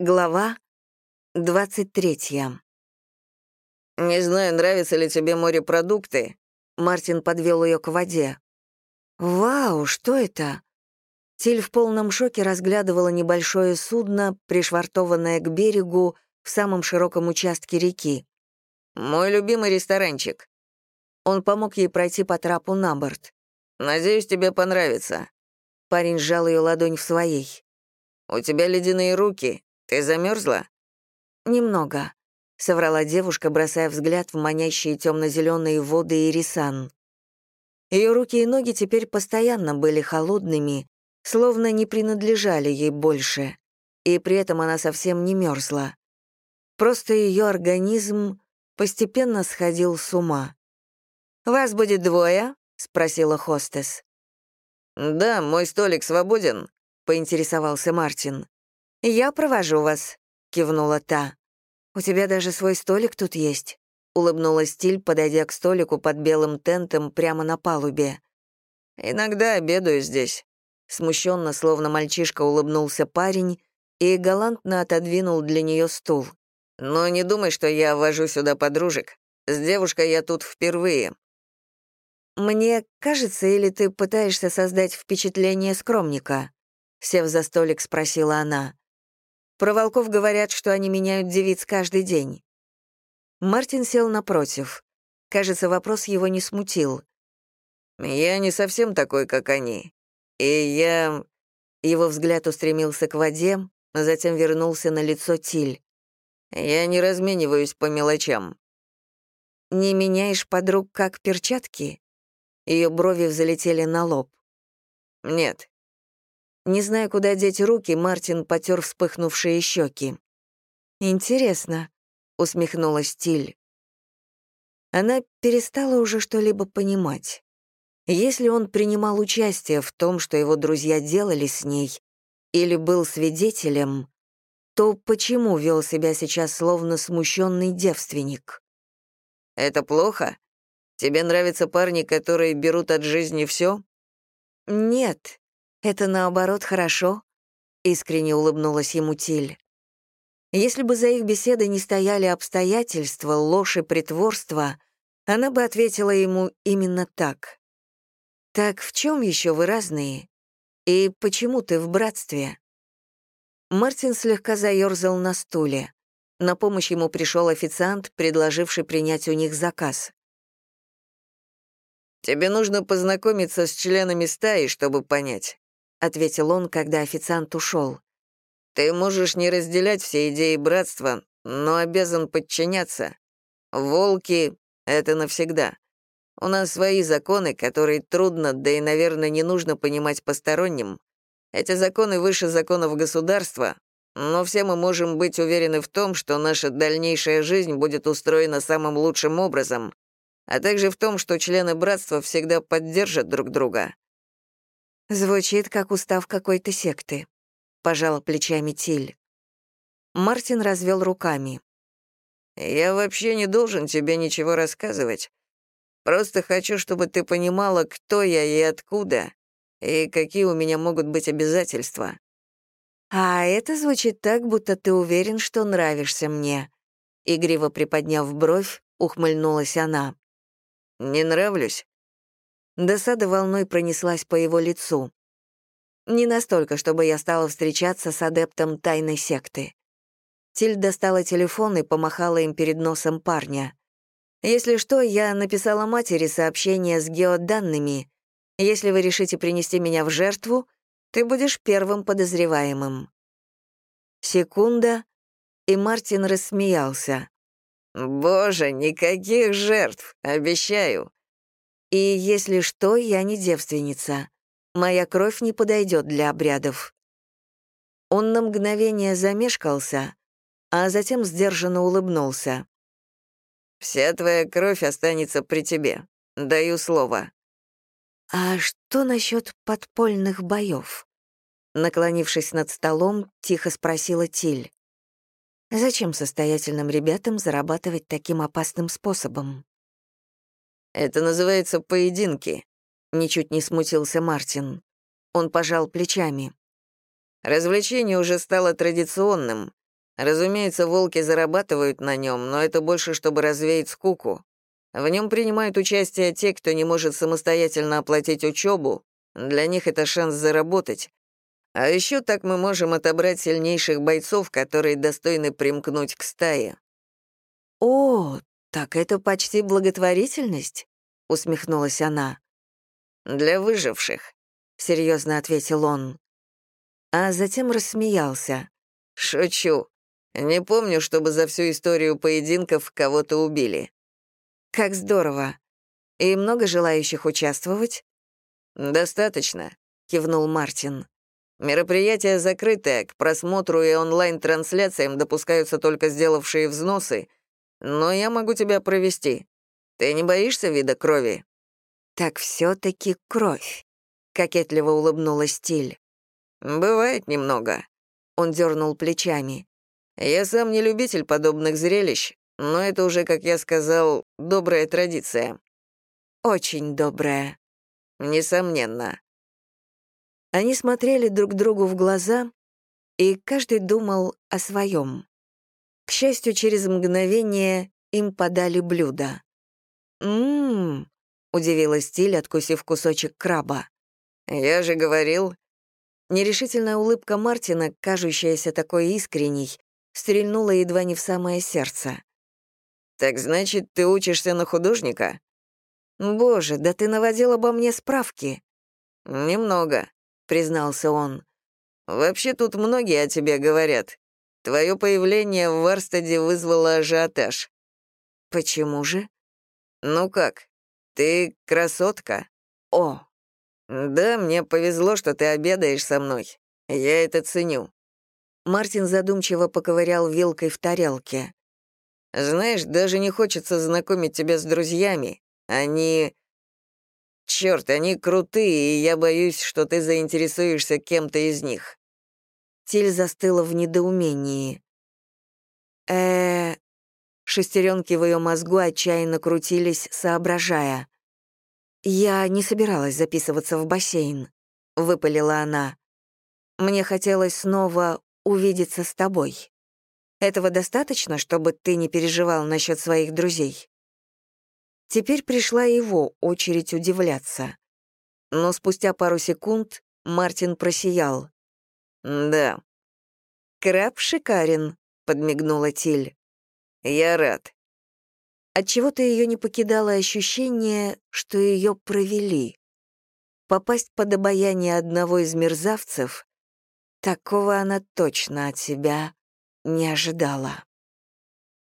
Глава 23. «Не знаю, нравятся ли тебе морепродукты?» Мартин подвел ее к воде. «Вау, что это?» Тиль в полном шоке разглядывала небольшое судно, пришвартованное к берегу в самом широком участке реки. «Мой любимый ресторанчик». Он помог ей пройти по трапу на борт. «Надеюсь, тебе понравится». Парень сжал ее ладонь в своей. «У тебя ледяные руки. Ты замерзла? «Немного», — соврала девушка, бросая взгляд в манящие темно-зеленые воды Ирисан. Ее руки и ноги теперь постоянно были холодными, словно не принадлежали ей больше, и при этом она совсем не мерзла. Просто ее организм постепенно сходил с ума. «Вас будет двое?» — спросила хостес. «Да, мой столик свободен», — поинтересовался Мартин. «Я провожу вас», — кивнула та. «У тебя даже свой столик тут есть», — улыбнулась Тиль, подойдя к столику под белым тентом прямо на палубе. «Иногда обедаю здесь», — смущенно, словно мальчишка, улыбнулся парень и галантно отодвинул для нее стул. «Но не думай, что я вожу сюда подружек. С девушкой я тут впервые». «Мне кажется, или ты пытаешься создать впечатление скромника?» Сев за столик, спросила она. Про волков говорят, что они меняют девиц каждый день. Мартин сел напротив. Кажется, вопрос его не смутил. «Я не совсем такой, как они. И я...» Его взгляд устремился к воде, затем вернулся на лицо Тиль. «Я не размениваюсь по мелочам». «Не меняешь подруг как перчатки?» Ее брови взлетели на лоб. «Нет, не зная, куда деть руки, Мартин потер вспыхнувшие щеки. «Интересно», — усмехнулась Тиль. Она перестала уже что-либо понимать. Если он принимал участие в том, что его друзья делали с ней, или был свидетелем, то почему вел себя сейчас словно смущенный девственник? «Это плохо? Тебе нравятся парни, которые берут от жизни все? «Нет», это, наоборот, хорошо», — искренне улыбнулась ему Тиль. Если бы за их беседой не стояли обстоятельства, ложь и притворство, она бы ответила ему именно так. «Так в чем еще вы разные? И почему ты в братстве?» Мартин слегка заерзал на стуле. На помощь ему пришел официант, предложивший принять у них заказ. «Тебе нужно познакомиться с членами стаи, чтобы понять. — ответил он, когда официант ушел. «Ты можешь не разделять все идеи братства, но обязан подчиняться. Волки — это навсегда. У нас свои законы, которые трудно, да и, наверное, не нужно понимать посторонним. Эти законы выше законов государства, но все мы можем быть уверены в том, что наша дальнейшая жизнь будет устроена самым лучшим образом, а также в том, что члены братства всегда поддержат друг друга. Звучит как устав какой-то секты, пожала плечами Тиль. Мартин развел руками. Я вообще не должен тебе ничего рассказывать. Просто хочу, чтобы ты понимала, кто я и откуда, и какие у меня могут быть обязательства. А это звучит так, будто ты уверен, что нравишься мне. Игриво приподняв бровь, ухмыльнулась она. Не нравлюсь? Досада волной пронеслась по его лицу. Не настолько, чтобы я стала встречаться с адептом тайной секты. Тиль достала телефон и помахала им перед носом парня. «Если что, я написала матери сообщение с геоданными. Если вы решите принести меня в жертву, ты будешь первым подозреваемым». Секунда, и Мартин рассмеялся. «Боже, никаких жертв, обещаю. И если что, я не девственница. Моя кровь не подойдет для обрядов. Он на мгновение замешкался, а затем сдержанно улыбнулся. «Вся твоя кровь останется при тебе. Даю слово». «А что насчет подпольных боев?» Наклонившись над столом, тихо спросила Тиль. «Зачем состоятельным ребятам зарабатывать таким опасным способом?» Это называется поединки», — ничуть не смутился Мартин. Он пожал плечами. «Развлечение уже стало традиционным. Разумеется, волки зарабатывают на нем, но это больше, чтобы развеять скуку. В нем принимают участие те, кто не может самостоятельно оплатить учебу. Для них это шанс заработать. А еще так мы можем отобрать сильнейших бойцов, которые достойны примкнуть к стае. «О, так это почти благотворительность?» — усмехнулась она. «Для выживших», — серьезно ответил он. А затем рассмеялся. «Шучу. Не помню, чтобы за всю историю поединков кого-то убили». «Как здорово. И много желающих участвовать?» «Достаточно», — кивнул Мартин. «Мероприятие закрытое, к просмотру и онлайн-трансляциям допускаются только сделавшие взносы, но я могу тебя провести. Ты не боишься вида крови?» «Так все-таки кровь», — кокетливо улыбнулась Тиль. «Бывает немного», — он дернул плечами. «Я сам не любитель подобных зрелищ, но это уже, как я сказал, добрая традиция». «Очень добрая». «Несомненно». Они смотрели друг другу в глаза, и каждый думал о своем. К счастью, через мгновение им подали блюдо. «М-м-м», удивилась Тиль, откусив кусочек краба. «Я же говорил...» Нерешительная улыбка Мартина, кажущаяся такой искренней, стрельнула едва не в самое сердце. «Так значит, ты учишься на художника?» «Боже, да ты наводил обо мне справки». «Немного», — признался он. «Вообще тут многие о тебе говорят. Твое появление в Варстаде вызвало ажиотаж». «Почему же?» «Ну как, ты красотка?» «О!» «Да, мне повезло, что ты обедаешь со мной. Я это ценю». Мартин задумчиво поковырял вилкой в тарелке. «Знаешь, даже не хочется знакомить тебя с друзьями. Они... Черт, они крутые, и я боюсь, что ты заинтересуешься кем-то из них». Тиль застыла в недоумении. э Шестеренки в ее мозгу отчаянно крутились, соображая. «Я не собиралась записываться в бассейн», — выпалила она. «Мне хотелось снова увидеться с тобой. Этого достаточно, чтобы ты не переживал насчет своих друзей?» Теперь пришла его очередь удивляться. Но спустя пару секунд Мартин просиял. «Да». «Краб шикарен», — подмигнула Тиль. Я рад. Отчего-то ее не покидало ощущение, что ее провели. Попасть под обаяние одного из мерзавцев — такого она точно от себя не ожидала.